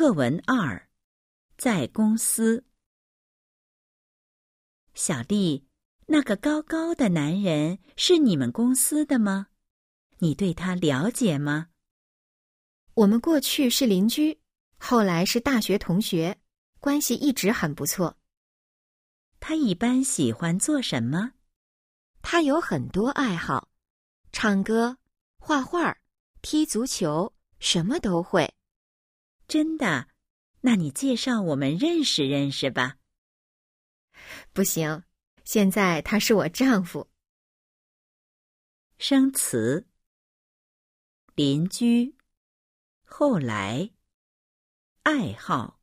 课文二，在公司。小丽，那个高高的男人是你们公司的吗？你对他了解吗？我们过去是邻居，后来是大学同学，关系一直很不错。他一般喜欢做什么？他有很多爱好，唱歌、画画、踢足球，什么都会。真的？那你介绍我们认识认识吧。不行，现在他是我丈夫。生词：邻居，后来，爱好。